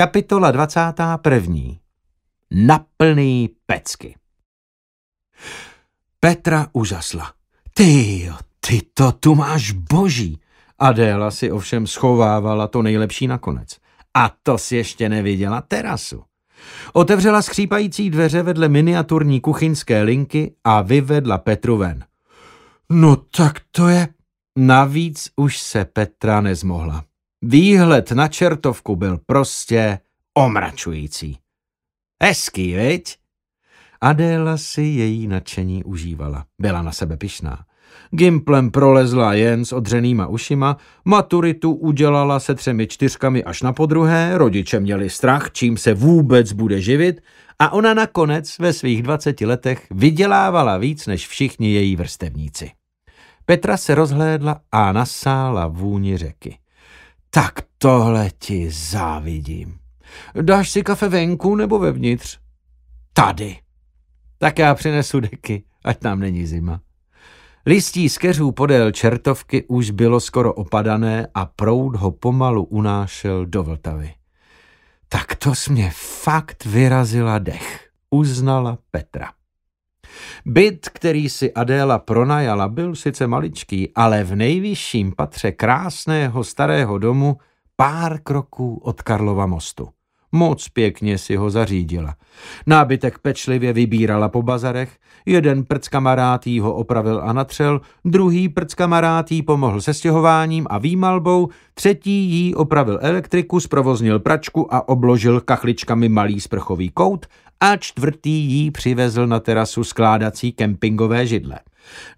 Kapitola 21. Naplný pecky. Petra užasla. Ty ty to tu máš boží. Adéla si ovšem schovávala to nejlepší nakonec. A to si ještě neviděla terasu. Otevřela skřípající dveře vedle miniaturní kuchyňské linky a vyvedla Petru ven. No tak to je... Navíc už se Petra nezmohla. Výhled na čertovku byl prostě omračující. Hezký, viď? Adéla si její nadšení užívala. Byla na sebe pišná. Gimplem prolezla jen s odřenýma ušima, maturitu udělala se třemi čtyřkami až na podruhé, rodiče měli strach, čím se vůbec bude živit a ona nakonec ve svých 20 letech vydělávala víc než všichni její vrstevníci. Petra se rozhlédla a nasála vůni řeky. Tak tohle ti závidím. Dáš si kafe venku nebo vevnitř? Tady. Tak já přinesu deky, ať nám není zima. Listí z keřů podél čertovky už bylo skoro opadané a proud ho pomalu unášel do Vltavy. Tak to mě fakt vyrazila dech, uznala Petra. Byt, který si Adéla pronajala, byl sice maličký, ale v nejvyšším patře krásného starého domu pár kroků od Karlova mostu. Moc pěkně si ho zařídila. Nábytek pečlivě vybírala po bazarech, jeden prc kamarátí ho opravil a natřel, druhý prc kamarátí pomohl se stěhováním a výmalbou, třetí jí opravil elektriku, zprovoznil pračku a obložil kachličkami malý sprchový kout a čtvrtý jí přivezl na terasu skládací kempingové židle.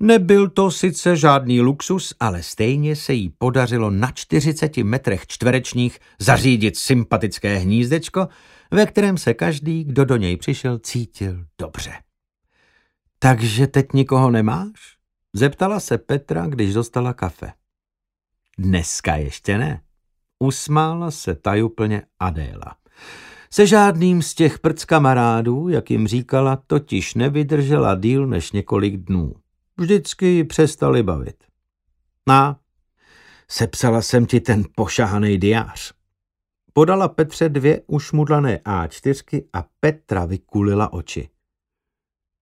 Nebyl to sice žádný luxus, ale stejně se jí podařilo na 40 metrech čtverečních zařídit sympatické hnízdečko, ve kterém se každý, kdo do něj přišel, cítil dobře. Takže teď nikoho nemáš? Zeptala se Petra, když dostala kafe. Dneska ještě ne. Usmála se tajuplně Adéla. Se žádným z těch prc kamarádů, jak jim říkala, totiž nevydržela díl než několik dnů. Vždycky ji přestali bavit. Na, sepsala jsem ti ten pošahaný diář. Podala Petře dvě ušmudlané A4 a Petra vykulila oči.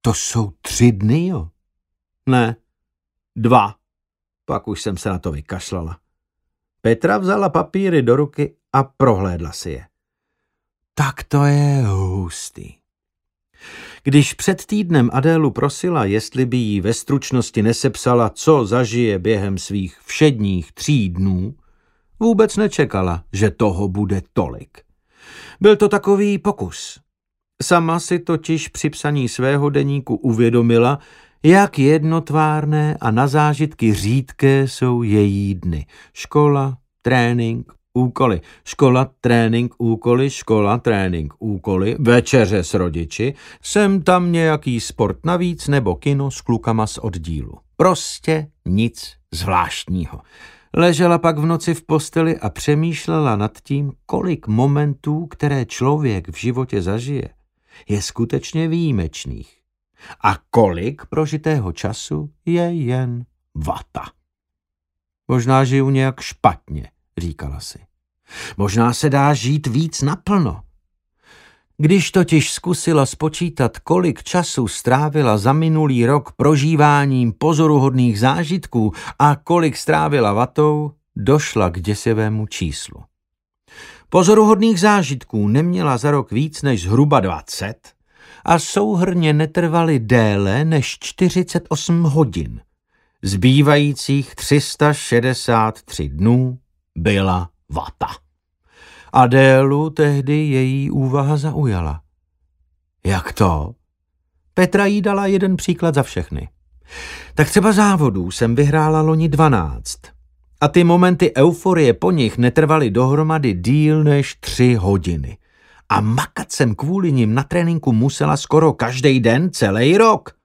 To jsou tři dny, jo? Ne, dva. Pak už jsem se na to vykašlala. Petra vzala papíry do ruky a prohlédla si je. Tak to je hustý. Když před týdnem Adélu prosila, jestli by jí ve stručnosti nesepsala, co zažije během svých všedních tří dnů, vůbec nečekala, že toho bude tolik. Byl to takový pokus. Sama si totiž při psaní svého deníku uvědomila, jak jednotvárné a na zážitky řídké jsou její dny. Škola, trénink, úkoly. Škola, trénink, úkoly, škola, trénink, úkoly, večeře s rodiči, sem tam nějaký sport navíc nebo kino s klukama z oddílu. Prostě nic zvláštního. Ležela pak v noci v posteli a přemýšlela nad tím, kolik momentů, které člověk v životě zažije, je skutečně výjimečných. A kolik prožitého času je jen vata. Možná žiju nějak špatně, říkala si. Možná se dá žít víc naplno. Když totiž zkusila spočítat, kolik času strávila za minulý rok prožíváním pozoruhodných zážitků a kolik strávila vatou, došla k děsivému číslu. Pozoruhodných zážitků neměla za rok víc než zhruba 20 a souhrně netrvaly déle než 48 hodin. Zbývajících 363 dnů byla vata. Adélu tehdy její úvaha zaujala. Jak to? Petra jí dala jeden příklad za všechny. Tak třeba závodů jsem vyhrála loni 12 a ty momenty euforie po nich netrvaly dohromady díl než tři hodiny. A makat jsem kvůli nim na tréninku musela skoro každý den celý rok.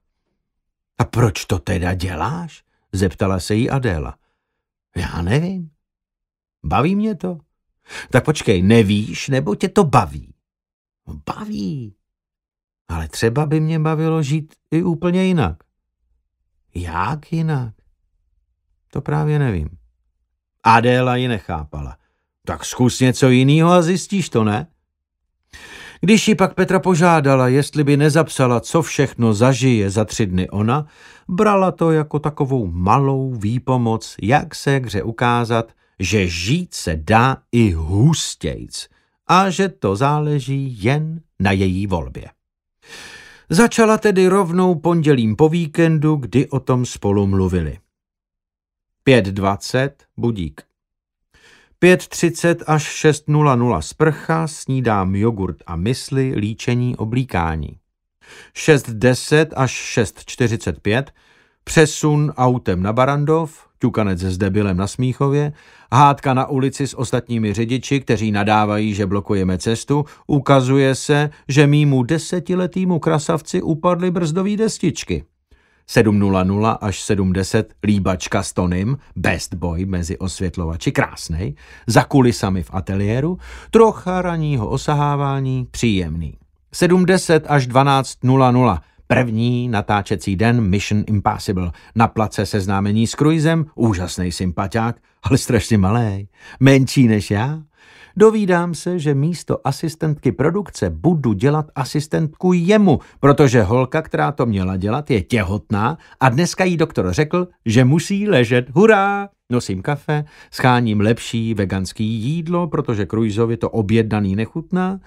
A proč to teda děláš? Zeptala se jí Adéla. Já nevím. Baví mě to. Tak počkej, nevíš, nebo tě to baví? Baví. Ale třeba by mě bavilo žít i úplně jinak. Jak jinak? To právě nevím. Adéla ji nechápala. Tak zkus něco jiného a zjistíš to, ne? Když ji pak Petra požádala, jestli by nezapsala, co všechno zažije za tři dny ona, brala to jako takovou malou výpomoc, jak se hře ukázat, že žít se dá i hustějc a že to záleží jen na její volbě. Začala tedy rovnou pondělím po víkendu, kdy o tom spolu mluvili. 5.20 budík. 5.30 až 6.00 sprcha, snídám jogurt a mysli, líčení, oblíkání. 6.10 až 6.45 přesun autem na Barandov, ťukanec s debilem na Smíchově, hádka na ulici s ostatními řidiči, kteří nadávají, že blokujeme cestu, ukazuje se, že mýmu desetiletýmu krasavci upadly brzdové destičky. 7.00 až 7.10 líbačka s Tonym, best boy mezi osvětlovači, krásnej, za kulisami v ateliéru, trocha raního osahávání, příjemný. 7.10 až 12.00 První natáčecí den Mission Impossible. Na place seznámení s Cruisem, úžasný sympatiák, ale strašně malý, menší než já. Dovídám se, že místo asistentky produkce budu dělat asistentku jemu, protože holka, která to měla dělat, je těhotná a dneska jí doktor řekl, že musí ležet. Hurá! Nosím kafe, scháním lepší veganský jídlo, protože Kruizovi to objednaný nechutná.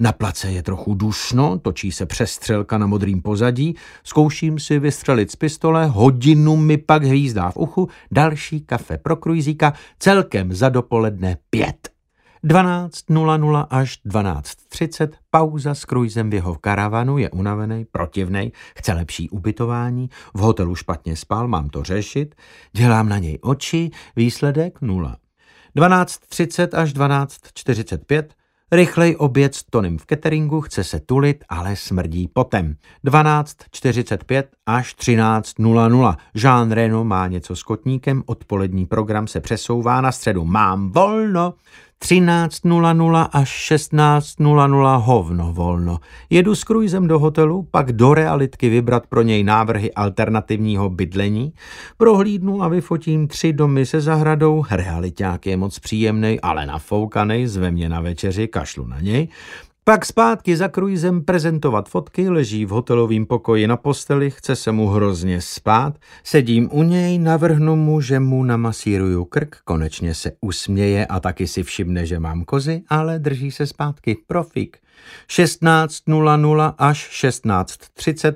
Na place je trochu dušno, točí se přestřelka na modrým pozadí, zkouším si vystřelit z pistole, hodinu mi pak hvízdá v uchu, další kafe pro Kruizíka, celkem za dopoledne pět. 12.00 až 12.30, pauza s Kruizem v jeho karavanu, je unavený, protivnej, chce lepší ubytování, v hotelu špatně spal, mám to řešit, dělám na něj oči, výsledek 0. 12.30 až 12.45, Rychlej oběd s Tonym v cateringu, chce se tulit, ale smrdí potem. 12.45 až 13.00. Jean Reno má něco s kotníkem, odpolední program se přesouvá na středu. Mám volno. 13.00 až 16.00 hovno volno. Jedu s kruizem do hotelu, pak do realitky vybrat pro něj návrhy alternativního bydlení, prohlídnu a vyfotím tři domy se zahradou, realiták je moc příjemný, ale nafoukanej, zve mě na večeři, kašlu na něj, pak zpátky za kruizem prezentovat fotky, leží v hotelovém pokoji na posteli, chce se mu hrozně spát, sedím u něj, navrhnu mu, že mu namasíruju krk, konečně se usměje a taky si všimne, že mám kozy, ale drží se zpátky, profík. 16.00 až 16.30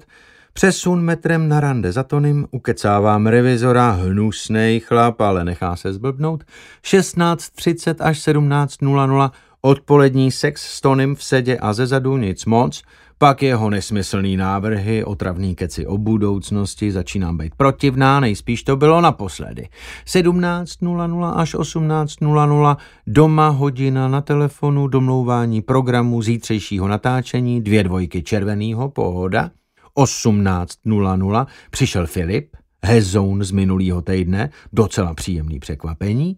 Přesun metrem na rande za Tonym, ukecávám revizora, hnusnej chlap, ale nechá se zblbnout. 16.30 až 17.00 Odpolední sex s Tonym v sedě a zezadu nic moc, pak jeho nesmyslný návrhy, otravný keci o budoucnosti, začínám být protivná, nejspíš to bylo naposledy. 17.00 až 18.00, doma hodina na telefonu, domlouvání programu zítřejšího natáčení, dvě dvojky červenýho, pohoda. 18.00 přišel Filip, Hezoun z minulého týdne, docela příjemný překvapení.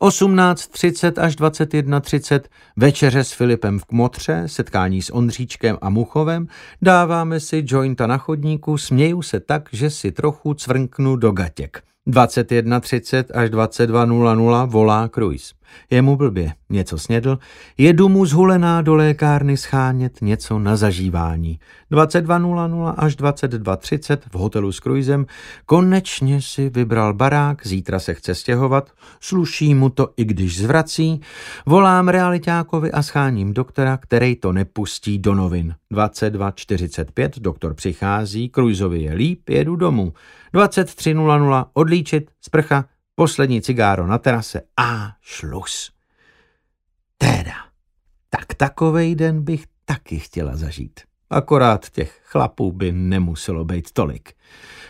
18.30 až 21.30 večeře s Filipem v Kmotře, setkání s Ondříčkem a Muchovem, dáváme si jointa na chodníku, směju se tak, že si trochu cvrnknu do gatěk. 21.30 až 22.00 volá Cruise. Je mu blbě, něco snědl, jedu mu zhulená do lékárny schánět něco na zažívání. 22.00 až 22.30 v hotelu s Cruisem konečně si vybral barák, zítra se chce stěhovat, sluší mu to i když zvrací, volám realitákovi a scháním doktora, který to nepustí do novin. 22.45 doktor přichází, Cruisovi je líp, jedu domů. 23.00 odlíčit, sprcha, poslední cigáro na terase a šlus. Teda, tak takovej den bych taky chtěla zažít. Akorát těch chlapů by nemuselo být tolik.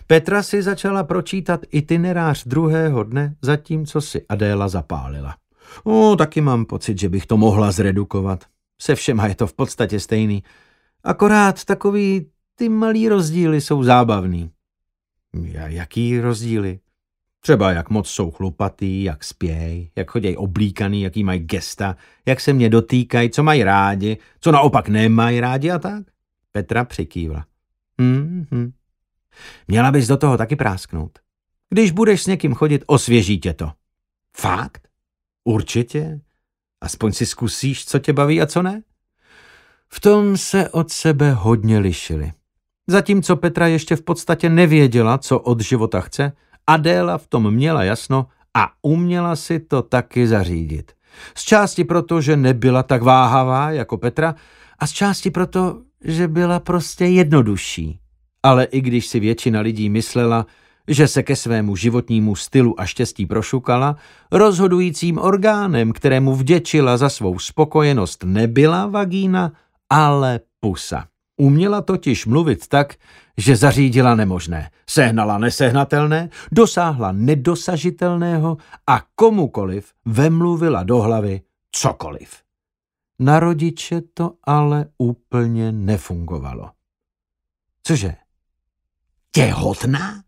Petra si začala pročítat itinerář druhého dne, zatímco si Adéla zapálila. O, taky mám pocit, že bych to mohla zredukovat. Se všema je to v podstatě stejný. Akorát takový ty malý rozdíly jsou zábavný. Jaký rozdíly? Třeba jak moc jsou chlupatý, jak spěj, jak chodějí oblíkaný, jaký mají gesta, jak se mě dotýkají, co mají rádi, co naopak nemají rádi a tak. Petra přikývla. Mm-hmm. Měla bys do toho taky prásknout. Když budeš s někým chodit, osvěží tě to. Fakt? Určitě. Aspoň si zkusíš, co tě baví a co ne? V tom se od sebe hodně lišili. Zatímco Petra ještě v podstatě nevěděla, co od života chce, Adéla v tom měla jasno a uměla si to taky zařídit. Z části proto, že nebyla tak váhavá jako Petra a z části proto, že byla prostě jednodušší. Ale i když si většina lidí myslela, že se ke svému životnímu stylu a štěstí prošukala, rozhodujícím orgánem, kterému vděčila za svou spokojenost, nebyla vagína, ale pusa. Uměla totiž mluvit tak, že zařídila nemožné, sehnala nesehnatelné, dosáhla nedosažitelného a komukoliv vemluvila do hlavy cokoliv. Na rodiče to ale úplně nefungovalo. Cože? Těhotná?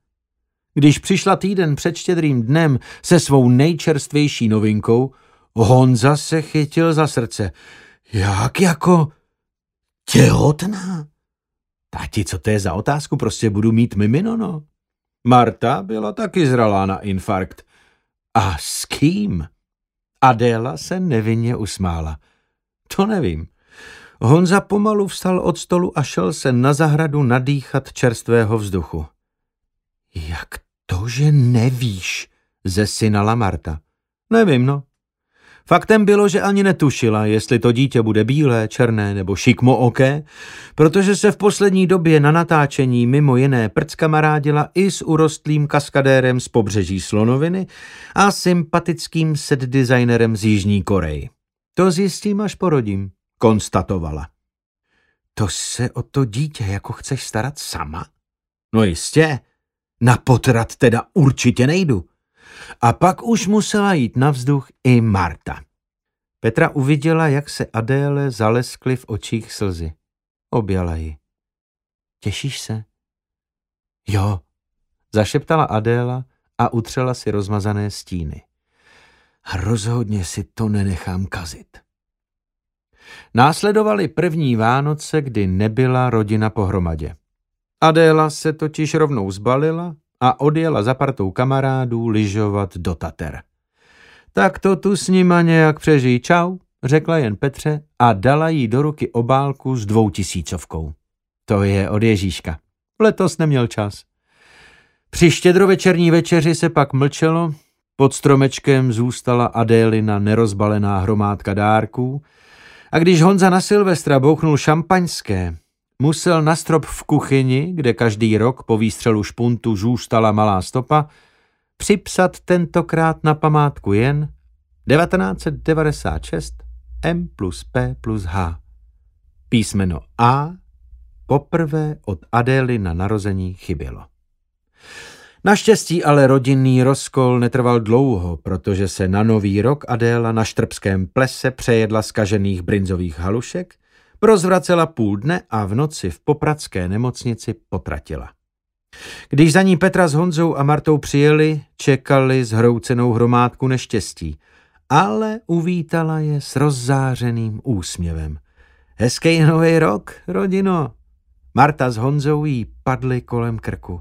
Když přišla týden před štědrým dnem se svou nejčerstvější novinkou, Honza se chytil za srdce. Jak jako těhotná? Tati, co to je za otázku? Prostě budu mít mimino, no. Marta byla taky zralá na infarkt. A s kým? Adéla se nevinně usmála. To nevím. Honza pomalu vstal od stolu a šel se na zahradu nadýchat čerstvého vzduchu. Jak to, že nevíš, zesynala Marta. Nevím, no. Faktem bylo, že ani netušila, jestli to dítě bude bílé, černé nebo šikmo oké, protože se v poslední době na natáčení mimo jiné prckamarádila i s urostlým kaskadérem z pobřeží Slonoviny a sympatickým set designerem z Jižní Koreji. To zjistím, až porodím, konstatovala. To se o to dítě jako chceš starat sama? No jistě, na potrat teda určitě nejdu. A pak už musela jít na vzduch i Marta. Petra uviděla, jak se Adéle zaleskly v očích slzy. Objala ji. Těšíš se? Jo, zašeptala Adéla a utřela si rozmazané stíny. Rozhodně si to nenechám kazit. Následovaly první Vánoce, kdy nebyla rodina pohromadě. Adéla se totiž rovnou zbalila a odjela za partou kamarádů lyžovat do Tater. Tak to tu s nima nějak přežij. Čau, řekla jen Petře a dala jí do ruky obálku s dvoutisícovkou. To je od Ježíška. Letos neměl čas. Při štědrovečerní večeři se pak mlčelo, pod stromečkem zůstala Adélina nerozbalená hromádka dárků a když Honza na Silvestra bouchnul šampaňské, musel na strop v kuchyni, kde každý rok po výstřelu špuntu zůstala malá stopa, připsat tentokrát na památku jen 1996 M plus P plus H. Písmeno A poprvé od Adély na narození chybělo. Naštěstí ale rodinný rozkol netrval dlouho, protože se na nový rok Adéla na štrbském plese přejedla skažených brinzových halušek, prozvracela půl dne a v noci v popradské nemocnici potratila. Když za ní Petra s Honzou a Martou přijeli, čekali zhroucenou hromádku neštěstí, ale uvítala je s rozzářeným úsměvem. Hezký nový rok, rodino! Marta s Honzou jí padly kolem krku.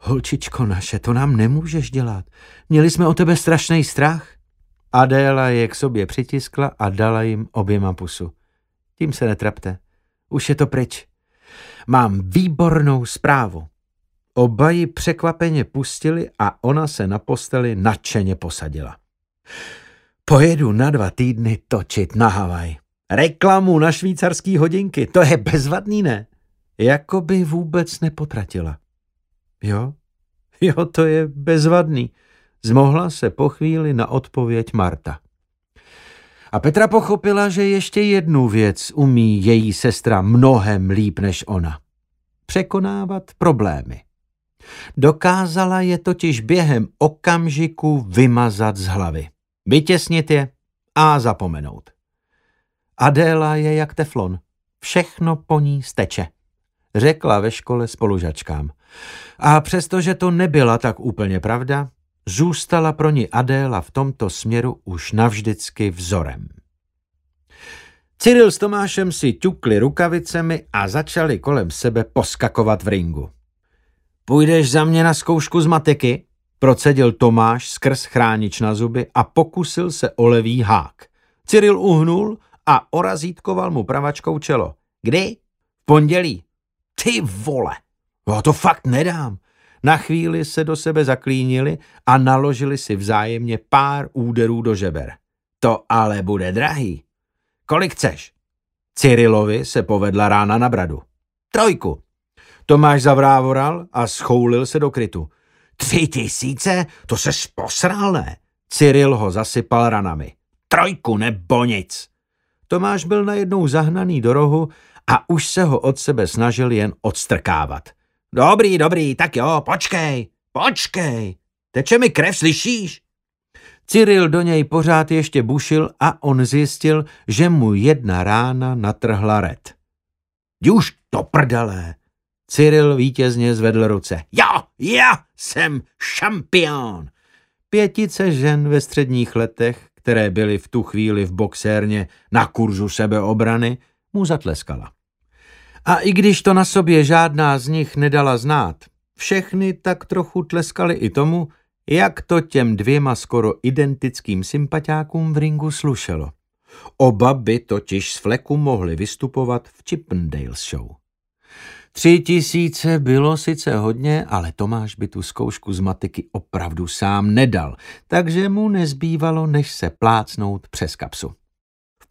Holčičko naše, to nám nemůžeš dělat. Měli jsme o tebe strašný strach. Adéla je k sobě přitiskla a dala jim oběma pusu. Tím se netrapte. Už je to pryč. Mám výbornou zprávu. Oba ji překvapeně pustili a ona se na posteli nadšeně posadila. Pojedu na dva týdny točit na Havaj. Reklamu na švýcarský hodinky, to je bezvadný, ne? Jako by vůbec nepotratila. Jo, jo, to je bezvadný. Zmohla se po chvíli na odpověď Marta. A Petra pochopila, že ještě jednu věc umí její sestra mnohem líp než ona. Překonávat problémy. Dokázala je totiž během okamžiku vymazat z hlavy. Vytěsnit je a zapomenout. Adéla je jak teflon. Všechno po ní steče, řekla ve škole spolužačkám. A přestože to nebyla tak úplně pravda, zůstala pro ní Adéla v tomto směru už navždycky vzorem. Cyril s Tomášem si ťukli rukavicemi a začali kolem sebe poskakovat v ringu. Půjdeš za mě na zkoušku z matiky? Procedil Tomáš skrz chránič na zuby a pokusil se o levý hák. Cyril uhnul a orazítkoval mu pravačkou čelo. Kdy? V pondělí. Ty vole, já to fakt nedám. Na chvíli se do sebe zaklínili a naložili si vzájemně pár úderů do žeber. To ale bude drahý. Kolik chceš? Cyrilovi se povedla rána na bradu. Trojku. Tomáš zavrávoral a schoulil se do krytu. Tři tisíce? To se posral, ne? Cyril ho zasypal ranami. Trojku nebo nic. Tomáš byl najednou zahnaný do rohu a už se ho od sebe snažil jen odstrkávat. Dobrý, dobrý, tak jo, počkej, počkej. Teče mi krev, slyšíš? Cyril do něj pořád ještě bušil a on zjistil, že mu jedna rána natrhla red. Už to prdele. Cyril vítězně zvedl ruce. Jo, já jsem šampion. Pětice žen ve středních letech, které byly v tu chvíli v boxérně na kurzu sebeobrany, mu zatleskala. A i když to na sobě žádná z nich nedala znát, všechny tak trochu tleskaly i tomu, jak to těm dvěma skoro identickým sympatiákům v ringu slušelo. Oba by totiž z fleku mohli vystupovat v Chippendales show. Tři tisíce bylo sice hodně, ale Tomáš by tu zkoušku z matiky opravdu sám nedal, takže mu nezbývalo, než se plácnout přes kapsu.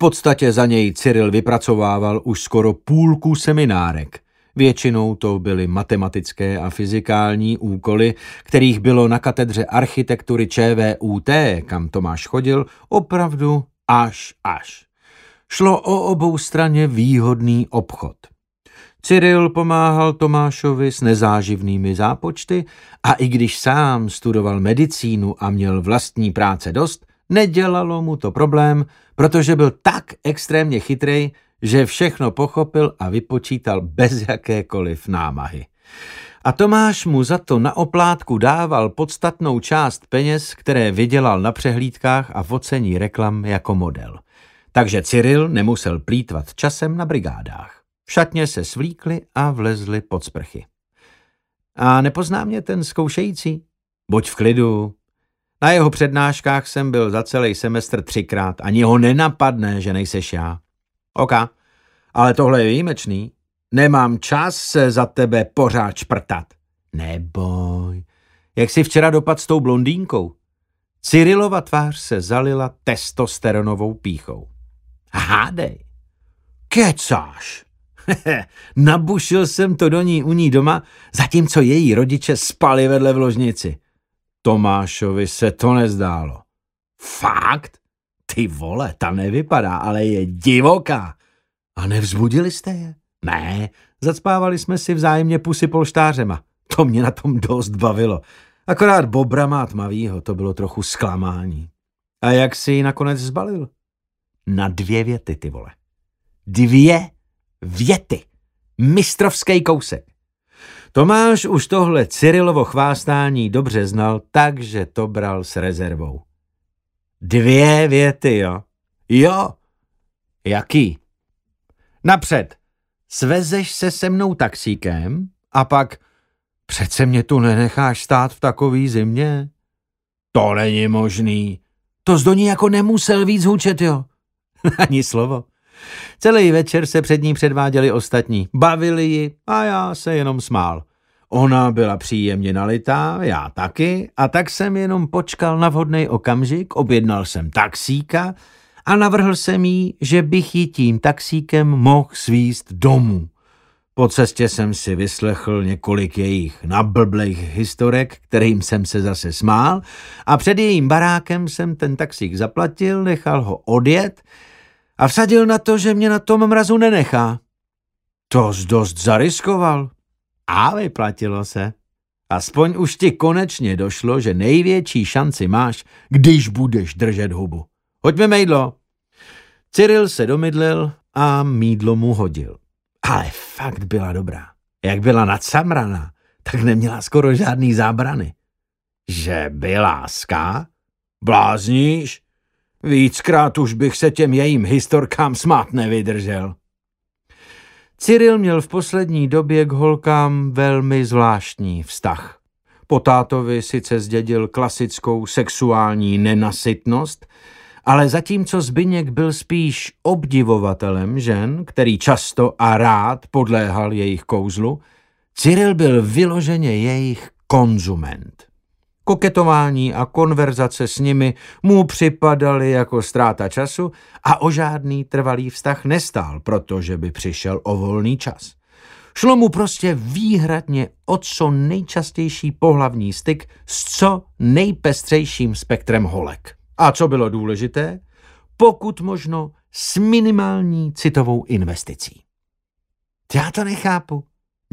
Podstatě za něj Cyril vypracovával už skoro půlku seminárek. Většinou to byly matematické a fyzikální úkoly, kterých bylo na katedře architektury ČVUT, kam Tomáš chodil, opravdu až až. Šlo o obou straně výhodný obchod. Cyril pomáhal Tomášovi s nezáživnými zápočty a i když sám studoval medicínu a měl vlastní práce dost, nedělalo mu to problém, protože byl tak extrémně chytrej, že všechno pochopil a vypočítal bez jakékoliv námahy. A Tomáš mu za to na oplátku dával podstatnou část peněz, které vydělal na přehlídkách a v ocení reklam jako model. Takže Cyril nemusel plítvat časem na brigádách. V šatně se svlíkli a vlezli pod sprchy. A nepozná mě ten zkoušející? Buď v klidu. Na jeho přednáškách jsem byl za celý semestr třikrát. Ani ho nenapadne, že nejseš já. Oka, ale tohle je výjimečný. Nemám čas se za tebe pořád šprtat. Neboj. Jak jsi včera dopad s tou blondýnkou? Cyrilova tvář se zalila testosteronovou píchou. Hádej. Kecáš. Nabušil jsem to do ní u ní doma, zatímco její rodiče spali vedle v ložnici. Tomášovi se to nezdálo. Fakt? Ty vole, ta nevypadá, ale je divoká. A nevzbudili jste je? Ne, zacpávali jsme si vzájemně pusy polštářema. To mě na tom dost bavilo. Akorát Bobra má tmavýho, to bylo trochu zklamání. A jak si ji nakonec zbalil? Na dvě věty, ty vole. Dvě věty. Mistrovský kousek. Tomáš už tohle Cyrilovo chvástání dobře znal, takže to bral s rezervou. Dvě věty, jo? Jo. Jaký? Napřed. Svezeš se se mnou taxíkem a pak přece mě tu nenecháš stát v takový zimě? To není možný. To z do ní jako nemusel víc hučet, jo? Ani slovo. Celý večer se před ní předváděli ostatní. Bavili ji a já se jenom smál. Ona byla příjemně nalitá, já taky, a tak jsem jenom počkal na vhodný okamžik, objednal jsem taxíka a navrhl jsem jí, že bych ji tím taxíkem mohl svíst domů. Po cestě jsem si vyslechl několik jejich nablblých historek, kterým jsem se zase smál a před jejím barákem jsem ten taxík zaplatil, nechal ho odjet a vsadil na to, že mě na tom mrazu nenechá. To dost zariskoval. A vyplatilo se. Aspoň už ti konečně došlo, že největší šanci máš, když budeš držet hubu. Hoďme mejdlo. Cyril se domydlil a mídlo mu hodil. Ale fakt byla dobrá. Jak byla nadsamraná, tak neměla skoro žádný zábrany. Že by láska? Blázníš? Víckrát už bych se těm jejím historkám smát nevydržel. Cyril měl v poslední době k holkám velmi zvláštní vztah. Po tátovi sice zdědil klasickou sexuální nenasytnost, ale zatímco Zbyněk byl spíš obdivovatelem žen, který často a rád podléhal jejich kouzlu, Cyril byl vyloženě jejich konzument. Koketování a konverzace s nimi mu připadaly jako ztráta času a o žádný trvalý vztah nestál, protože by přišel o volný čas. Šlo mu prostě výhradně o co nejčastější pohlavní styk s co nejpestřejším spektrem holek. A co bylo důležité? Pokud možno s minimální citovou investicí. Já to nechápu,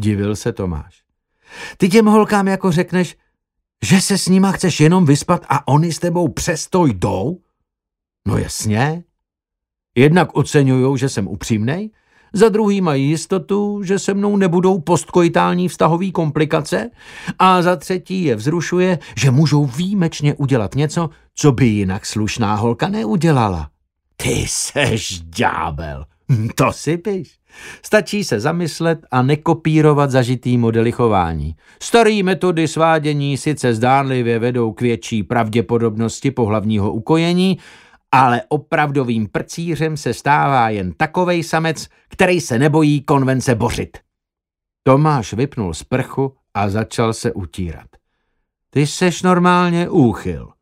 divil se Tomáš. Ty těm holkám jako řekneš, že se s nima chceš jenom vyspat a oni s tebou přesto jdou? No jasně. Jednak oceňujou, že jsem upřímnej, za druhý mají jistotu, že se mnou nebudou postkojitální vztahové komplikace a za třetí je vzrušuje, že můžou výjimečně udělat něco, co by jinak slušná holka neudělala. Ty seš ďábel, to si píš. Stačí se zamyslet a nekopírovat zažitý modely chování. Staré metody svádění sice zdánlivě vedou k větší pravděpodobnosti pohlavního ukojení, ale opravdovým prcířem se stává jen takovej samec, který se nebojí konvence bořit. Tomáš vypnul sprchu a začal se utírat. Ty seš normálně úchyl.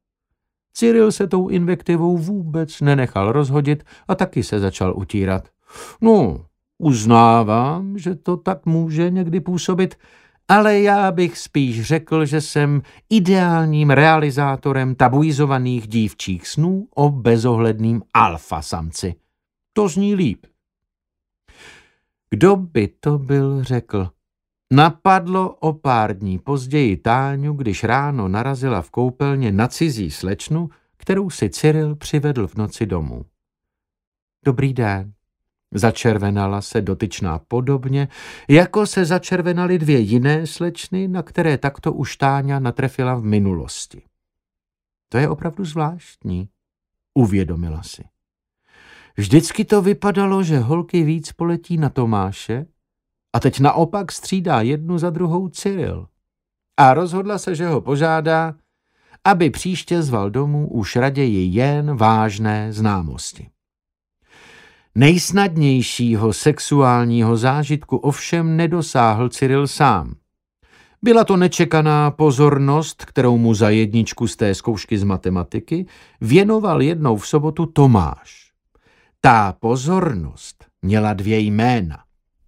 Cyril se tou invektivou vůbec nenechal rozhodit a taky se začal utírat. No, uznávám, že to tak může někdy působit, ale já bych spíš řekl, že jsem ideálním realizátorem tabuizovaných dívčích snů o bezohledným alfa samci. To zní líp. Kdo by to byl řekl? Napadlo o pár dní později Táňu, když ráno narazila v koupelně na cizí slečnu, kterou si Cyril přivedl v noci domů. Dobrý den, Začervenala se dotyčná podobně, jako se začervenaly dvě jiné slečny, na které takto už Táňa natrefila v minulosti. To je opravdu zvláštní, uvědomila si. Vždycky to vypadalo, že holky víc poletí na Tomáše a teď naopak střídá jednu za druhou Cyril. A rozhodla se, že ho požádá, aby příště zval domů už raději jen vážné známosti. Nejsnadnějšího sexuálního zážitku ovšem nedosáhl Cyril sám. Byla to nečekaná pozornost, kterou mu za jedničku z té zkoušky z matematiky věnoval jednou v sobotu Tomáš. Ta pozornost měla dvě jména.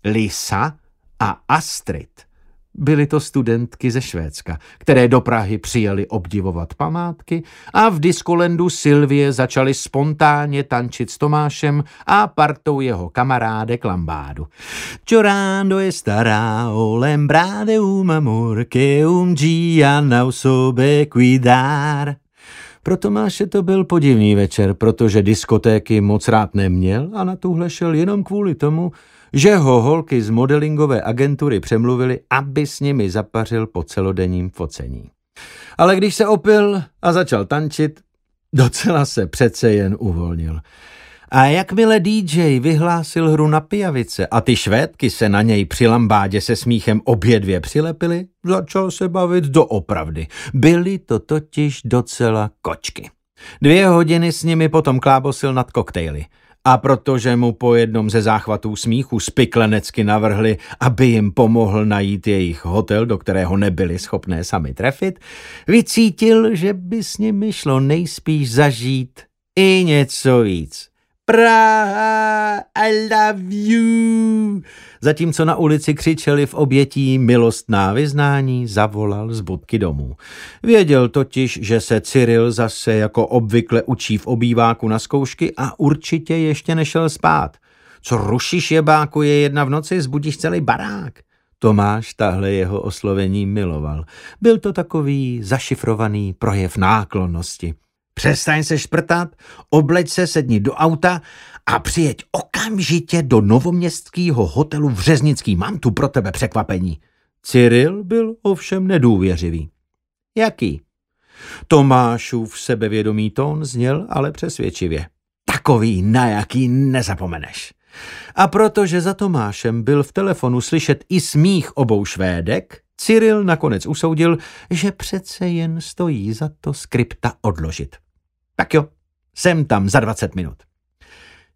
Lisa a Astrid. Byly to studentky ze Švédska, které do Prahy přijeli obdivovat památky a v diskolendu Silvie začali spontánně tančit s Tomášem a partou jeho kamarádek Lambádu. Čorando je stará o lembrade um amor que um dia não soube cuidar. Pro Tomáše to byl podivný večer, protože diskotéky moc rád neměl a na tuhle šel jenom kvůli tomu, že ho holky z modelingové agentury přemluvili, aby s nimi zapařil po celodenním focení. Ale když se opil a začal tančit, docela se přece jen uvolnil. A jakmile DJ vyhlásil hru na pijavice a ty švédky se na něj při lambádě se smíchem obě dvě přilepily, začal se bavit doopravdy. Byly to totiž docela kočky. Dvě hodiny s nimi potom klábosil nad koktejly. A protože mu po jednom ze záchvatů smíchu spiklenecky navrhli, aby jim pomohl najít jejich hotel, do kterého nebyli schopné sami trefit, vycítil, že by s nimi šlo nejspíš zažít i něco víc. Praha, I love you. Zatímco na ulici křičeli v obětí milostná vyznání, zavolal z budky domů. Věděl totiž, že se Cyril zase jako obvykle učí v obýváku na zkoušky a určitě ještě nešel spát. Co rušíš jebáku je jedna v noci, zbudíš celý barák. Tomáš tahle jeho oslovení miloval. Byl to takový zašifrovaný projev náklonnosti. Přestaň se šprtat, obleď se, sedni do auta a přijeď okamžitě do novoměstského hotelu v Řeznický. Mám tu pro tebe překvapení. Cyril byl ovšem nedůvěřivý. Jaký? Tomášův sebevědomý tón zněl ale přesvědčivě. Takový, na jaký nezapomeneš. A protože za Tomášem byl v telefonu slyšet i smích obou švédek, Cyril nakonec usoudil, že přece jen stojí za to skripta odložit. Tak jo, Jsem tam za 20 minut.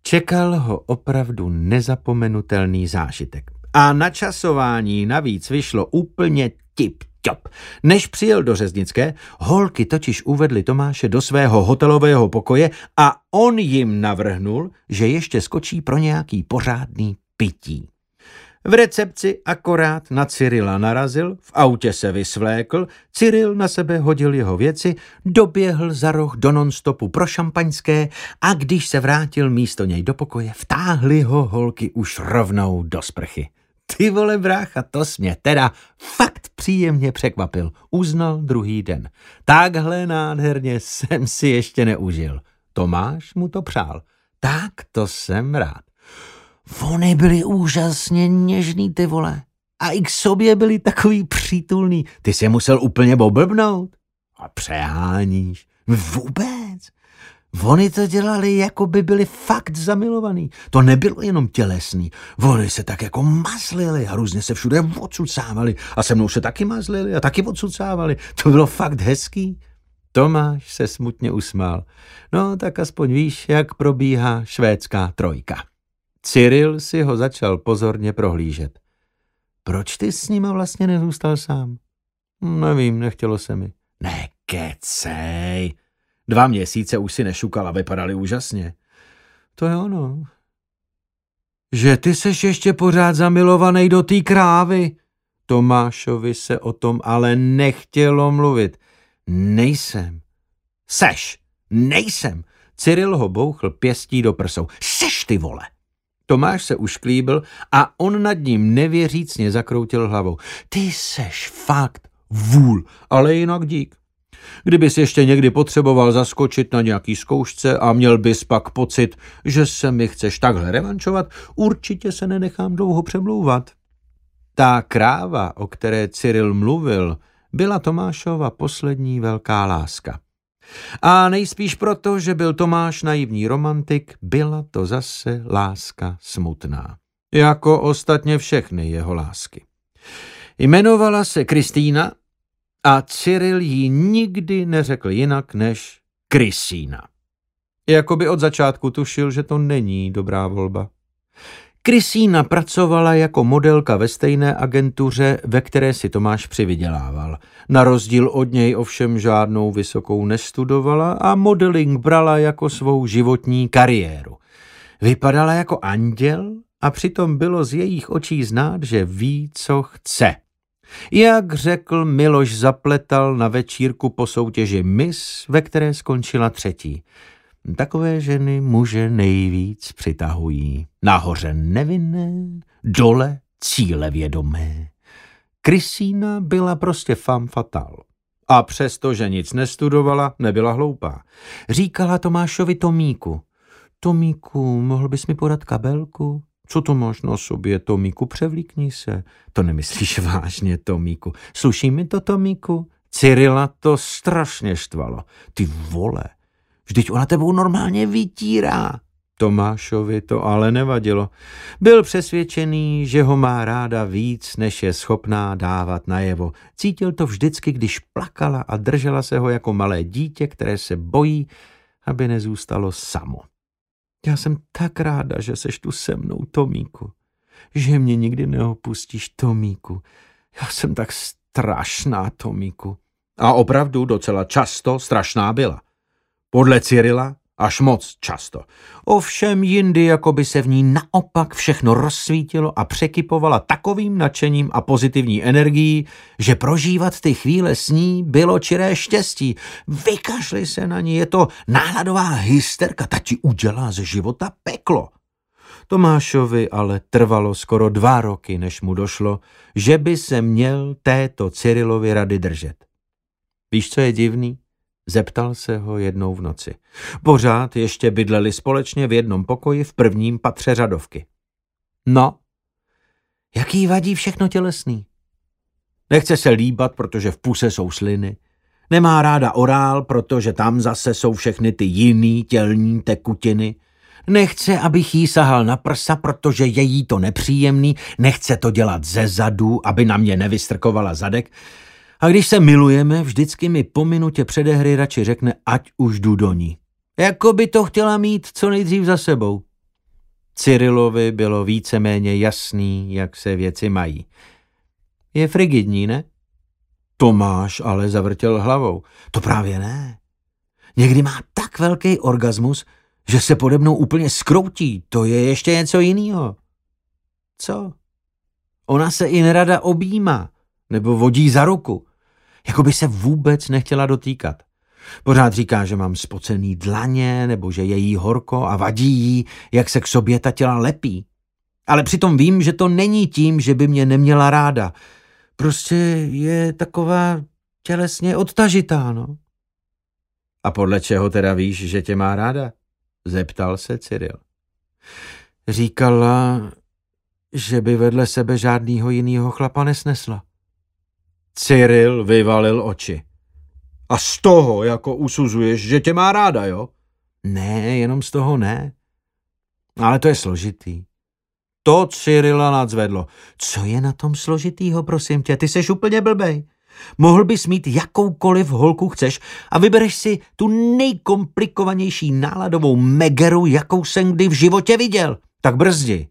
Čekal ho opravdu nezapomenutelný zážitek. A načasování navíc vyšlo úplně tip ťop. Než přijel do Řeznické, holky totiž uvedli Tomáše do svého hotelového pokoje a on jim navrhnul, že ještě skočí pro nějaký pořádný pití. V recepci akorát na Cyrila narazil, v autě se vysvlékl, Cyril na sebe hodil jeho věci, doběhl za roh do nonstopu pro šampaňské a když se vrátil místo něj do pokoje, vtáhli ho holky už rovnou do sprchy. Ty vole brácha, to mě teda fakt příjemně překvapil, uznal druhý den. Takhle nádherně jsem si ještě neužil. Tomáš mu to přál. Tak to jsem rád. Ony byly úžasně něžný, ty vole. A i k sobě byli takový přítulný. Ty si je musel úplně boblbnout. A přeháníš. Vůbec. Oni to dělali, jako by byli fakt zamilovaný. To nebylo jenom tělesný. Oni se tak jako mazlili a různě se všude odsucávali. A se mnou se taky mazlili a taky odsucávali. To bylo fakt hezký. Tomáš se smutně usmál. No, tak aspoň víš, jak probíhá švédská trojka. Cyril si ho začal pozorně prohlížet. Proč ty s nima vlastně nezůstal sám? Nevím, nechtělo se mi. Nekecej. Dva měsíce už si nešukal a vypadali úžasně. To je ono. Že ty seš ještě pořád zamilovaný do té krávy. Tomášovi se o tom ale nechtělo mluvit. Nejsem. Seš. Nejsem. Cyril ho bouchl pěstí do prsou. Seš ty vole. Tomáš se ušklíbil a on nad ním nevěřícně zakroutil hlavou. Ty seš fakt vůl, ale jinak dík. Kdybys ještě někdy potřeboval zaskočit na nějaký zkoušce a měl bys pak pocit, že se mi chceš takhle revančovat, určitě se nenechám dlouho přemlouvat. Ta kráva, o které Cyril mluvil, byla Tomášova poslední velká láska. A nejspíš proto, že byl Tomáš naivní romantik, byla to zase láska smutná. Jako ostatně všechny jeho lásky. Jmenovala se Kristýna a Cyril jí nikdy neřekl jinak než Krysína. Jakoby od začátku tušil, že to není dobrá volba. Krysína pracovala jako modelka ve stejné agentuře, ve které si Tomáš přivydělával. Na rozdíl od něj ovšem žádnou vysokou nestudovala a modeling brala jako svou životní kariéru. Vypadala jako anděl a přitom bylo z jejich očí znát, že ví, co chce. Jak řekl, Miloš zapletal na večírku po soutěži Miss, ve které skončila třetí. Takové ženy muže nejvíc přitahují. Nahoře nevinné, dole cíle vědomé. Krysína byla prostě fam fatal. A přesto, že nic nestudovala, nebyla hloupá. Říkala Tomášovi Tomíku. Tomíku, mohl bys mi podat kabelku? Co to máš na sobě, Tomíku? Převlíkni se. To nemyslíš vážně, Tomíku. Sluší mi to, Tomíku? Cyrila to strašně štvalo. Ty vole, vždyť ona tebou normálně vytírá. Tomášovi to ale nevadilo. Byl přesvědčený, že ho má ráda víc, než je schopná dávat najevo. Cítil to vždycky, když plakala a držela se ho jako malé dítě, které se bojí, aby nezůstalo samo. Já jsem tak ráda, že seš tu se mnou, Tomíku. Že mě nikdy neopustíš, Tomíku. Já jsem tak strašná, Tomíku. A opravdu docela často strašná byla. Podle Cyrila až moc často. Ovšem jindy, jako by se v ní naopak všechno rozsvítilo a překypovala takovým nadšením a pozitivní energií, že prožívat ty chvíle s ní bylo čiré štěstí. Vykašli se na ní, je to náladová hysterka, ta ti udělá ze života peklo. Tomášovi ale trvalo skoro dva roky, než mu došlo, že by se měl této Cyrilovi rady držet. Víš, co je divný? Zeptal se ho jednou v noci. Pořád ještě bydleli společně v jednom pokoji v prvním patře řadovky. No, jaký vadí všechno tělesný? Nechce se líbat, protože v puse jsou sliny. Nemá ráda orál, protože tam zase jsou všechny ty jiný tělní tekutiny. Nechce, abych jí sahal na prsa, protože je jí to nepříjemný. Nechce to dělat ze zadu, aby na mě nevystrkovala zadek. A když se milujeme, vždycky mi po minutě předehry radši řekne, ať už jdu do ní. Jako by to chtěla mít co nejdřív za sebou. Cyrilovi bylo víceméně jasný, jak se věci mají. Je frigidní, ne? Tomáš ale zavrtěl hlavou. To právě ne. Někdy má tak velký orgasmus, že se pode mnou úplně skroutí. To je ještě něco jiného. Co? Ona se i nerada objímá, nebo vodí za ruku. Jako by se vůbec nechtěla dotýkat. Pořád říká, že mám spocený dlaně, nebo že je jí horko a vadí jí, jak se k sobě ta těla lepí. Ale přitom vím, že to není tím, že by mě neměla ráda. Prostě je taková tělesně odtažitá, no. A podle čeho teda víš, že tě má ráda? Zeptal se Cyril. Říkala, že by vedle sebe žádnýho jinýho chlapa nesnesla. Cyril vyvalil oči. A z toho jako usuzuješ, že tě má ráda, jo? Ne, jenom z toho ne. Ale to je složitý. To Cyrila nadzvedlo. Co je na tom složitýho, prosím tě? Ty seš úplně blbej. Mohl bys mít jakoukoliv holku chceš a vybereš si tu nejkomplikovanější náladovou megeru, jakou jsem kdy v životě viděl. Tak brzdi.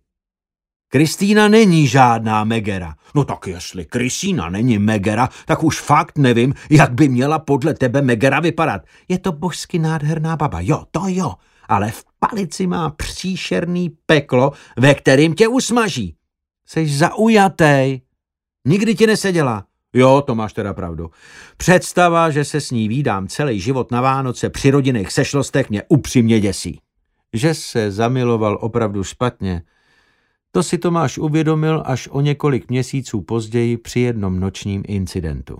Kristýna není žádná Megera. No tak jestli Kristýna není Megera, tak už fakt nevím, jak by měla podle tebe Megera vypadat. Je to božsky nádherná baba, jo, to jo, ale v palici má příšerný peklo, ve kterým tě usmaží. Seš zaujatej. Nikdy ti neseděla. Jo, to máš teda pravdu. Představa, že se s ní výdám celý život na Vánoce při rodinných sešlostech mě upřímně děsí. Že se zamiloval opravdu špatně, to si Tomáš uvědomil až o několik měsíců později při jednom nočním incidentu.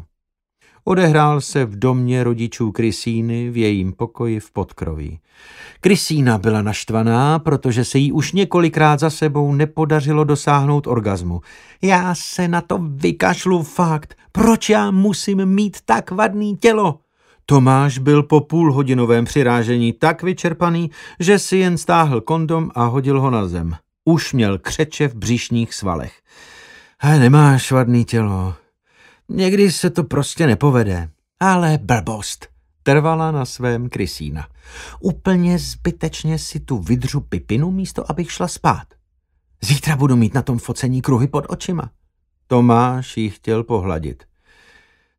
Odehrál se v domě rodičů Krysíny v jejím pokoji v Podkroví. Krysína byla naštvaná, protože se jí už několikrát za sebou nepodařilo dosáhnout orgazmu. Já se na to vykašlu fakt. Proč já musím mít tak vadný tělo? Tomáš byl po půlhodinovém přirážení tak vyčerpaný, že si jen stáhl kondom a hodil ho na zem. Už měl křeče v břišních svalech. A nemáš švadný tělo. Někdy se to prostě nepovede. Ale blbost. Trvala na svém Krysína. Úplně zbytečně si tu vydřu pipinu místo, abych šla spát. Zítra budu mít na tom focení kruhy pod očima. Tomáš jí chtěl pohladit.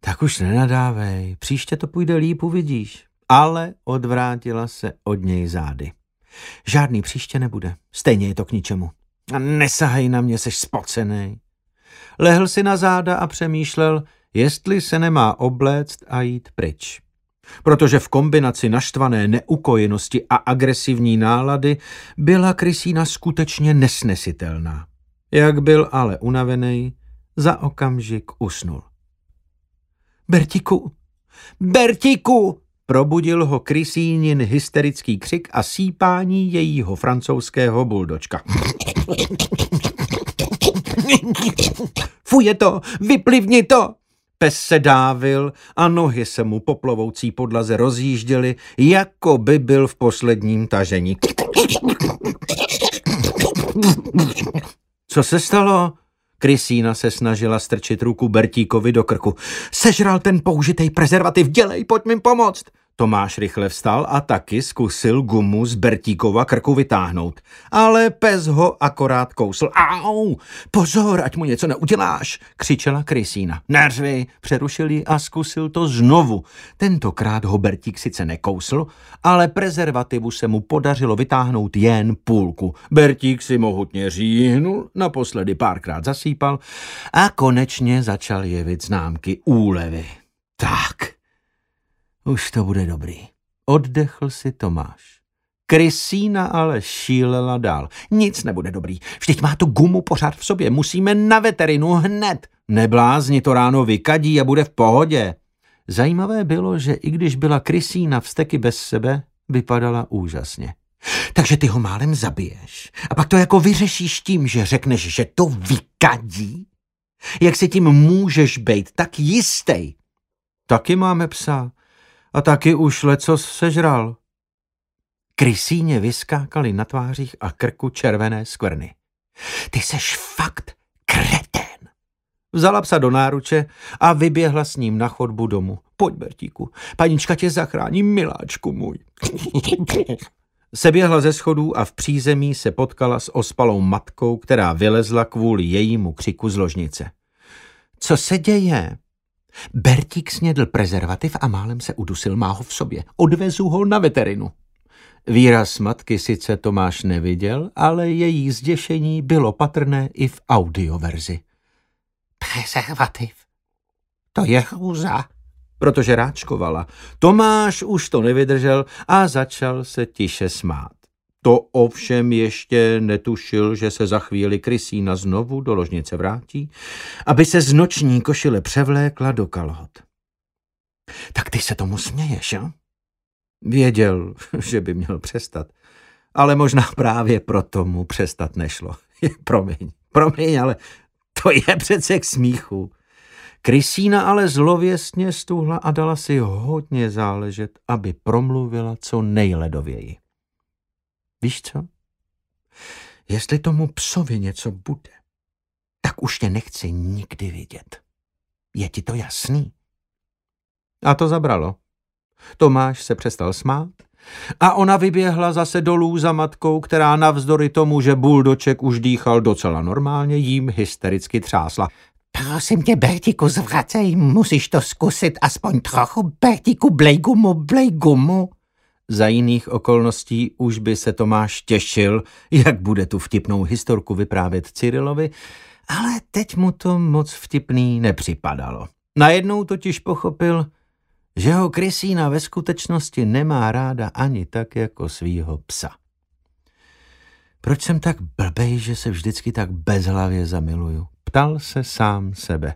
Tak už nenadávej, příště to půjde líp, uvidíš. Ale odvrátila se od něj zády. Žádný příště nebude. Stejně je to k ničemu. A nesahej na mě, seš spocený. Lehl si na záda a přemýšlel, jestli se nemá obléct a jít pryč. Protože v kombinaci naštvané neukojenosti a agresivní nálady byla Krysína skutečně nesnesitelná. Jak byl ale unavený, za okamžik usnul. Bertiku, Bertiku, Probudil ho Krysínin hysterický křik a sípání jejího francouzského buldočka. Fuje to, vyplivni to! Pes se dávil a nohy se mu po plovoucí podlaze rozjížděly, jako by byl v posledním tažení. Co se stalo? Krysína se snažila strčit ruku Bertíkovi do krku. Sežral ten použitej prezervativ, dělej, pojď mi pomoct. Tomáš rychle vstal a taky zkusil gumu z Bertíkova krku vytáhnout. Ale pes ho akorát kousl. Au! Pozor, ať mu něco neuděláš, křičela Krysína. Neřvi, přerušil ji a zkusil to znovu. Tentokrát ho Bertík sice nekousl, ale prezervativu se mu podařilo vytáhnout jen půlku. Bertík si mohutně říhnul, naposledy párkrát zasýpal a konečně začal jevit známky úlevy. Tak, už to bude dobrý. Oddechl si Tomáš. Krysína ale šílela dál. Nic nebude dobrý. Vždyť má tu gumu pořád v sobě. Musíme na veterinu hned. Neblázni to ráno vykadí a bude v pohodě. Zajímavé bylo, že i když byla Krysína vsteky bez sebe, vypadala úžasně. Takže ty ho málem zabiješ a pak to jako vyřešíš tím, že řekneš, že to vykadí? Jak si tím můžeš být tak jistý? Taky máme psa a taky už lecos sežral. Krysíně vyskákaly na tvářích a krku červené skvrny. Ty seš fakt kretén. Vzala psa do náruče a vyběhla s ním na chodbu domu. pojď, Bertíku, panička tě zachrání, miláčku můj. Seběhla ze schodů a v přízemí se potkala s ospalou matkou, která vylezla kvůli jejímu křiku z ložnice. Co se děje? Bertík snědl prezervativ a málem se udusil, má ho v sobě. Odvezu ho na veterinu. Výraz matky sice Tomáš neviděl, ale její zděšení bylo patrné i v audioverzi. Prezervativ? To je hrůza. Protože ráčkovala. Tomáš už to nevydržel a začal se tiše smát. To ovšem ještě netušil, že se za chvíli Krysína znovu do ložnice vrátí, aby se z noční košile převlékla do kalhot. Tak ty se tomu směješ, jo? Věděl, že by měl přestat, ale možná právě proto mu přestat nešlo. promiň, promiň, ale to je přece k smíchu. Krysína ale zlověstně stuhla a dala si hodně záležet, aby promluvila co nejledověji. Víš co? Jestli tomu psovi něco bude, tak už tě nechci nikdy vidět. Je ti to jasný? A to zabralo. Tomáš se přestal smát a ona vyběhla zase dolů za matkou, která navzdory tomu, že buldoček už dýchal docela normálně, jím hystericky třásla. Prosím tě, Bertiku, zvracej, musíš to zkusit aspoň trochu, Bertiku, blej gumu, blej gumu. Za jiných okolností už by se Tomáš těšil, jak bude tu vtipnou historku vyprávět Cyrilovi, ale teď mu to moc vtipný nepřipadalo. Najednou totiž pochopil, že ho Krysína ve skutečnosti nemá ráda ani tak jako svýho psa. Proč jsem tak blbej, že se vždycky tak bezhlavě zamiluju? Ptal se sám sebe.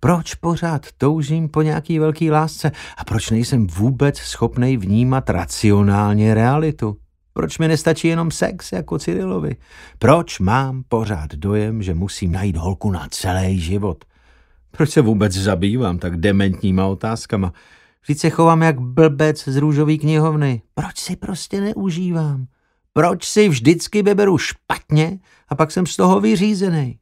Proč pořád toužím po nějaký velký lásce a proč nejsem vůbec schopný vnímat racionálně realitu? Proč mi nestačí jenom sex jako Cyrilovi? Proč mám pořád dojem, že musím najít holku na celý život? Proč se vůbec zabývám tak dementníma otázkama? Vždyť se chovám jak blbec z růžový knihovny. Proč si prostě neužívám? Proč si vždycky beberu špatně a pak jsem z toho vyřízený?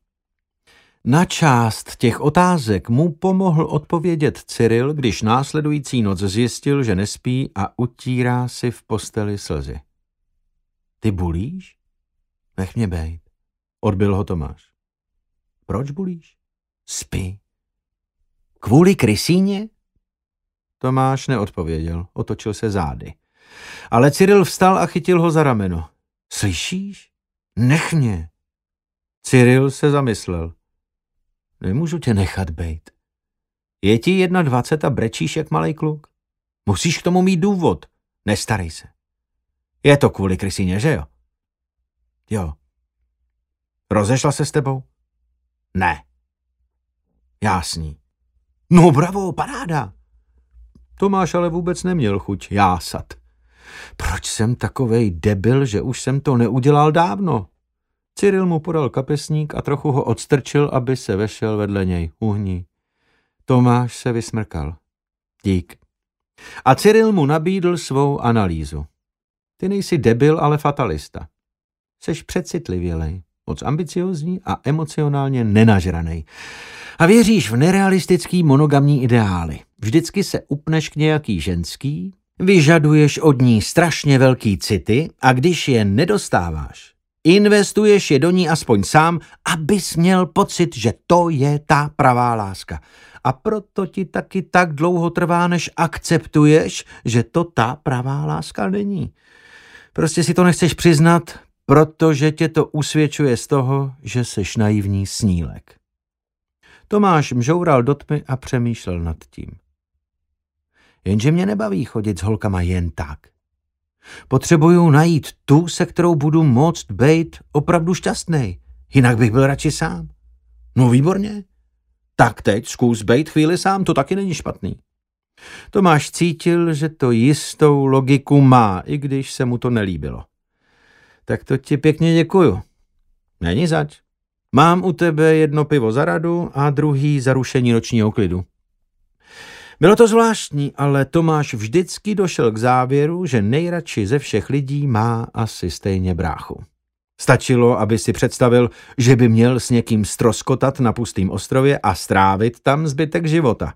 Na část těch otázek mu pomohl odpovědět Cyril, když následující noc zjistil, že nespí a utírá si v posteli slzy. Ty bulíš? Nech mě bejt. Odbil ho Tomáš. Proč bulíš? Spí. Kvůli krysíně? Tomáš neodpověděl, otočil se zády. Ale Cyril vstal a chytil ho za rameno. Slyšíš? Nech mě. Cyril se zamyslel. Nemůžu tě nechat bejt. Je ti jedna dvacet a brečíš jak malý kluk? Musíš k tomu mít důvod. Nestarej se. Je to kvůli Krysíně, že jo? Jo. Rozešla se s tebou? Ne. Jasný. No bravo, paráda. Tomáš ale vůbec neměl chuť jásat. Proč jsem takovej debil, že už jsem to neudělal dávno? Cyril mu podal kapesník a trochu ho odstrčil, aby se vešel vedle něj. Uhní. Tomáš se vysmrkal. Dík. A Cyril mu nabídl svou analýzu. Ty nejsi debil, ale fatalista. Seš přecitlivělej, moc ambiciozní a emocionálně nenažranej. A věříš v nerealistický monogamní ideály. Vždycky se upneš k nějaký ženský, vyžaduješ od ní strašně velký city a když je nedostáváš, investuješ je do ní aspoň sám, abys měl pocit, že to je ta pravá láska. A proto ti taky tak dlouho trvá, než akceptuješ, že to ta pravá láska není. Prostě si to nechceš přiznat, protože tě to usvědčuje z toho, že seš naivní snílek. Tomáš mžoural do tmy a přemýšlel nad tím. Jenže mě nebaví chodit s holkama jen tak. Potřebuju najít tu, se kterou budu moct být opravdu šťastný. Jinak bych byl radši sám. No výborně. Tak teď zkus být chvíli sám, to taky není špatný. Tomáš cítil, že to jistou logiku má, i když se mu to nelíbilo. Tak to ti pěkně děkuju. Není zač. Mám u tebe jedno pivo za radu a druhý za rušení nočního klidu. Bylo to zvláštní, ale Tomáš vždycky došel k závěru, že nejradši ze všech lidí má asi stejně bráchu. Stačilo, aby si představil, že by měl s někým stroskotat na pustým ostrově a strávit tam zbytek života.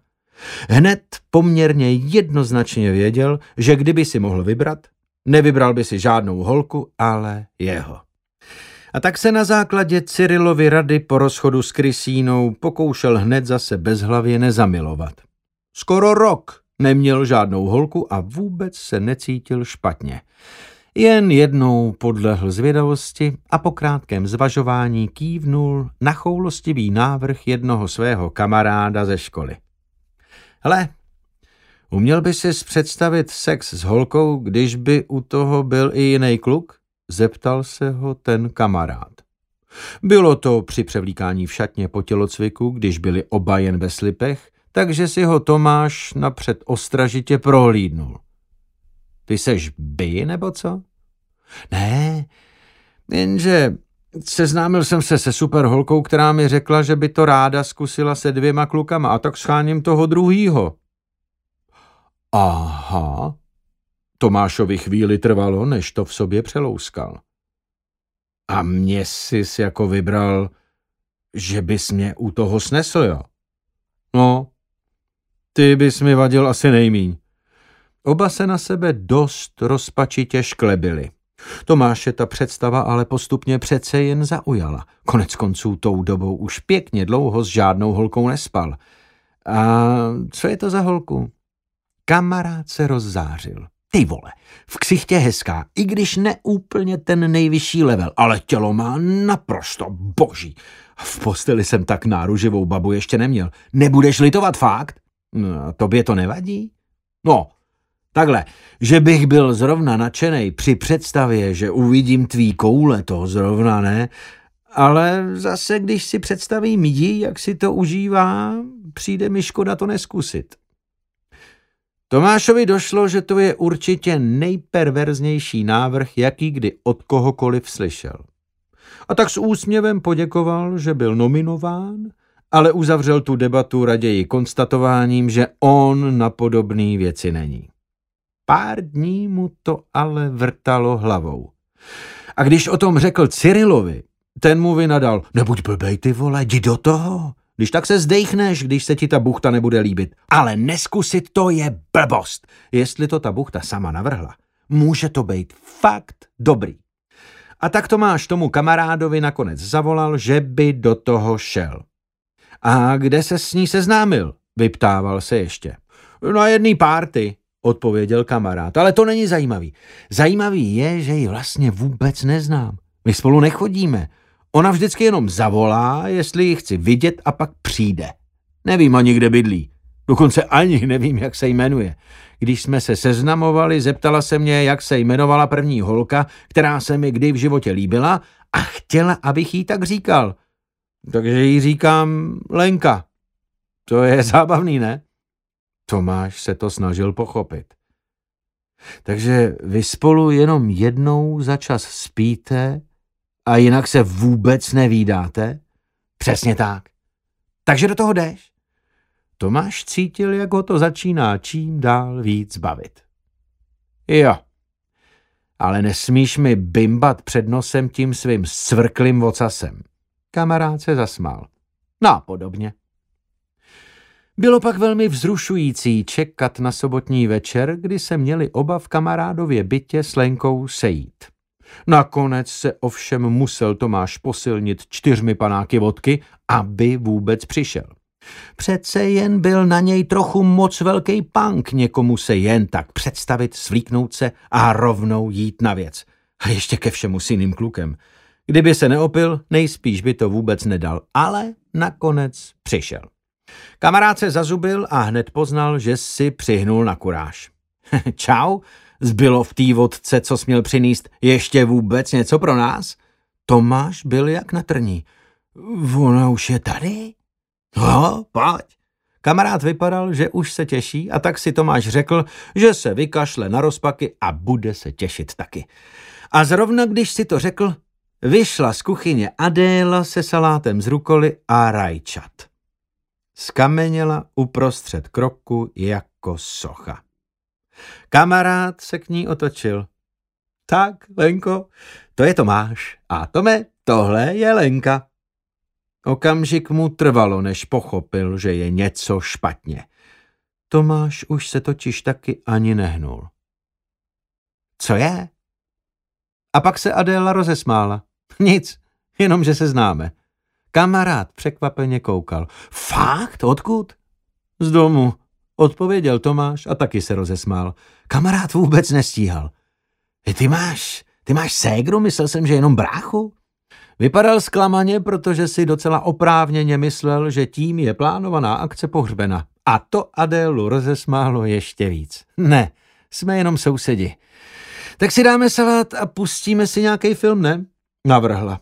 Hned poměrně jednoznačně věděl, že kdyby si mohl vybrat, nevybral by si žádnou holku, ale jeho. A tak se na základě Cyrilovy rady po rozchodu s Krysínou pokoušel hned zase bezhlavě nezamilovat. Skoro rok neměl žádnou holku a vůbec se necítil špatně. Jen jednou podlehl zvědavosti a po krátkém zvažování kývnul na choulostivý návrh jednoho svého kamaráda ze školy. Hele, uměl by si představit sex s holkou, když by u toho byl i jiný kluk? Zeptal se ho ten kamarád. Bylo to při převlíkání v šatně po tělocviku, když byli oba jen ve slipech, takže si ho Tomáš napřed ostražitě prohlídnul. Ty seš by, nebo co? Ne, jenže seznámil jsem se se super holkou, která mi řekla, že by to ráda zkusila se dvěma klukama a tak scháním toho druhýho. Aha, Tomášovi chvíli trvalo, než to v sobě přelouskal. A mě jsi jako vybral, že bys mě u toho snesl, jo? No, ty bys mi vadil asi nejmíň. Oba se na sebe dost rozpačitě šklebili. Tomáše ta představa ale postupně přece jen zaujala. Konec konců tou dobou už pěkně dlouho s žádnou holkou nespal. A co je to za holku? Kamarád se rozzářil. Ty vole, v ksichtě hezká, i když ne úplně ten nejvyšší level, ale tělo má naprosto boží. V posteli jsem tak náruživou babu ještě neměl. Nebudeš litovat fakt? No, tobě to nevadí? No, takhle, že bych byl zrovna nadšený při představě, že uvidím tvý koule, to zrovna ne, ale zase, když si představím jí, jak si to užívá, přijde mi škoda to neskusit. Tomášovi došlo, že to je určitě nejperverznější návrh, jaký kdy od kohokoliv slyšel. A tak s úsměvem poděkoval, že byl nominován, ale uzavřel tu debatu raději konstatováním, že on na podobné věci není. Pár dní mu to ale vrtalo hlavou. A když o tom řekl Cyrilovi, ten mu vynadal, nebuď blbej ty vole, jdi do toho. Když tak se zdejchneš, když se ti ta buchta nebude líbit. Ale neskusit to je blbost. Jestli to ta buchta sama navrhla, může to být fakt dobrý. A tak Tomáš tomu kamarádovi nakonec zavolal, že by do toho šel. A kde se s ní seznámil? Vyptával se ještě. Na jedný párty, odpověděl kamarád. Ale to není zajímavý. Zajímavý je, že ji vlastně vůbec neznám. My spolu nechodíme. Ona vždycky jenom zavolá, jestli ji chci vidět a pak přijde. Nevím ani, kde bydlí. Dokonce ani nevím, jak se jmenuje. Když jsme se seznamovali, zeptala se mě, jak se jmenovala první holka, která se mi kdy v životě líbila a chtěla, abych jí tak říkal. Takže jí říkám Lenka. To je zábavný, ne? Tomáš se to snažil pochopit. Takže vy spolu jenom jednou za čas spíte a jinak se vůbec nevídáte? Přesně tak. Takže do toho jdeš? Tomáš cítil, jak ho to začíná čím dál víc bavit. Jo, ale nesmíš mi bimbat před nosem tím svým svrklým vocasem. Kamarád se zasmál. No, podobně. Bylo pak velmi vzrušující čekat na sobotní večer, kdy se měli oba v kamarádově bytě s Lenkou sejít. Nakonec se ovšem musel Tomáš posilnit čtyřmi panáky vodky, aby vůbec přišel. Přece jen byl na něj trochu moc velký punk někomu se jen tak představit, svlíknout se a rovnou jít na věc. A ještě ke všemu s jiným klukem. Kdyby se neopil, nejspíš by to vůbec nedal, ale nakonec přišel. Kamarád se zazubil a hned poznal, že si přihnul na kuráž. Čau, zbylo v té vodce, co směl přinést, ještě vůbec něco pro nás? Tomáš byl jak na trní. Ona už je tady? No, pojď. Kamarád vypadal, že už se těší a tak si Tomáš řekl, že se vykašle na rozpaky a bude se těšit taky. A zrovna když si to řekl, vyšla z kuchyně Adéla se salátem z rukoly a rajčat. Skameněla uprostřed kroku jako socha. Kamarád se k ní otočil. Tak, Lenko, to je Tomáš. A Tome, tohle je Lenka. Okamžik mu trvalo, než pochopil, že je něco špatně. Tomáš už se totiž taky ani nehnul. Co je? A pak se Adéla rozesmála. Nic, jenom že se známe. Kamarád překvapeně koukal. Fakt? Odkud? Z domu, odpověděl Tomáš a taky se rozesmál. Kamarád vůbec nestíhal. Ty máš, ty máš ségru, myslel jsem, že jenom bráchu? Vypadal zklamaně, protože si docela oprávněně myslel, že tím je plánovaná akce pohřbena. A to Adélu rozesmálo ještě víc. Ne, jsme jenom sousedi. Tak si dáme salát a pustíme si nějaký film, ne? Navrhla.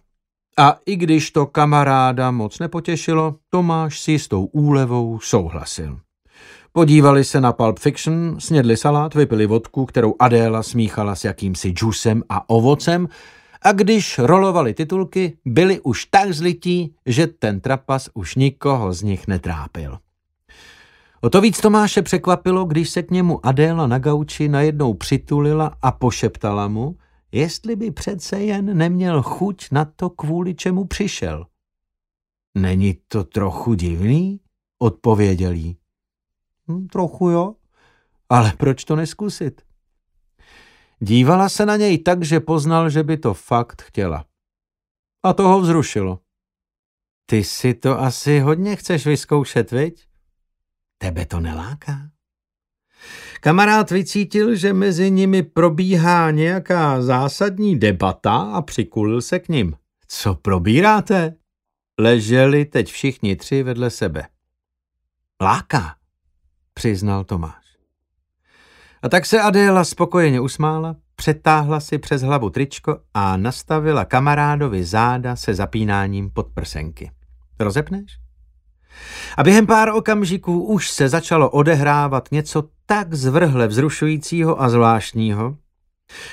A i když to kamaráda moc nepotěšilo, Tomáš s jistou úlevou souhlasil. Podívali se na Pulp Fiction, snědli salát, vypili vodku, kterou Adéla smíchala s jakýmsi džusem a ovocem a když rolovali titulky, byli už tak zlití, že ten trapas už nikoho z nich netrápil. O to víc Tomáše překvapilo, když se k němu Adéla na gauči najednou přitulila a pošeptala mu, jestli by přece jen neměl chuť na to, kvůli čemu přišel. Není to trochu divný? Odpověděl jí. Hm, trochu jo, ale proč to neskusit? Dívala se na něj tak, že poznal, že by to fakt chtěla. A toho vzrušilo. Ty si to asi hodně chceš vyzkoušet, viď? Tebe to neláká? Kamarád vycítil, že mezi nimi probíhá nějaká zásadní debata a přikulil se k ním. Co probíráte? Leželi teď všichni tři vedle sebe. Láká, přiznal Tomáš. A tak se Adéla spokojeně usmála, přetáhla si přes hlavu tričko a nastavila kamarádovi záda se zapínáním podprsenky. Rozepneš? A během pár okamžiků už se začalo odehrávat něco tak zvrhle vzrušujícího a zvláštního,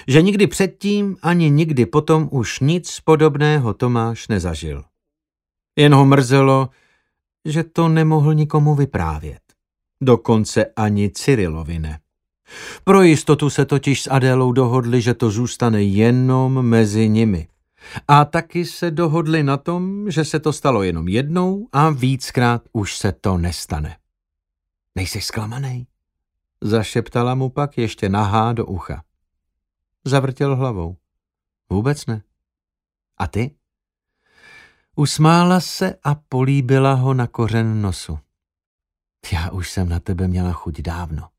že nikdy předtím ani nikdy potom už nic podobného Tomáš nezažil. Jen ho mrzelo, že to nemohl nikomu vyprávět. Dokonce ani Cyrilovi ne. Pro jistotu se totiž s Adélou dohodli, že to zůstane jenom mezi nimi. A taky se dohodli na tom, že se to stalo jenom jednou a víckrát už se to nestane. Nejsi zklamaný? Zašeptala mu pak ještě nahá do ucha. Zavrtěl hlavou. Vůbec ne. A ty? Usmála se a políbila ho na kořen nosu. Já už jsem na tebe měla chuť dávno.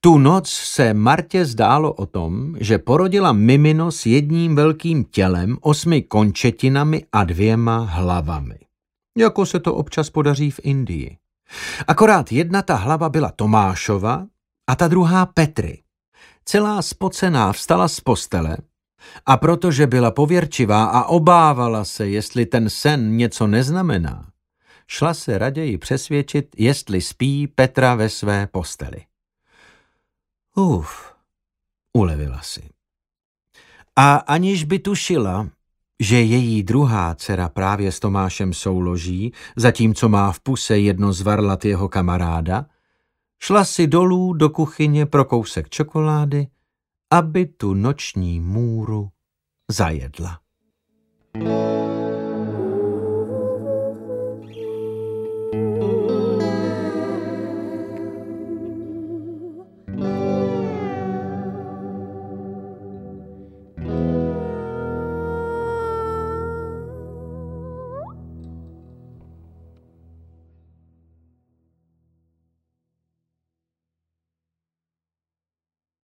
Tu noc se Martě zdálo o tom, že porodila mimino s jedním velkým tělem, osmi končetinami a dvěma hlavami. Jako se to občas podaří v Indii. Akorát jedna ta hlava byla Tomášova a ta druhá Petry. Celá spocená vstala z postele a protože byla pověrčivá a obávala se, jestli ten sen něco neznamená, šla se raději přesvědčit, jestli spí Petra ve své posteli. Uf, ulevila si. A aniž by tušila, že její druhá dcera právě s Tomášem souloží, zatímco má v puse jedno z varlat jeho kamaráda, šla si dolů do kuchyně pro kousek čokolády, aby tu noční můru zajedla.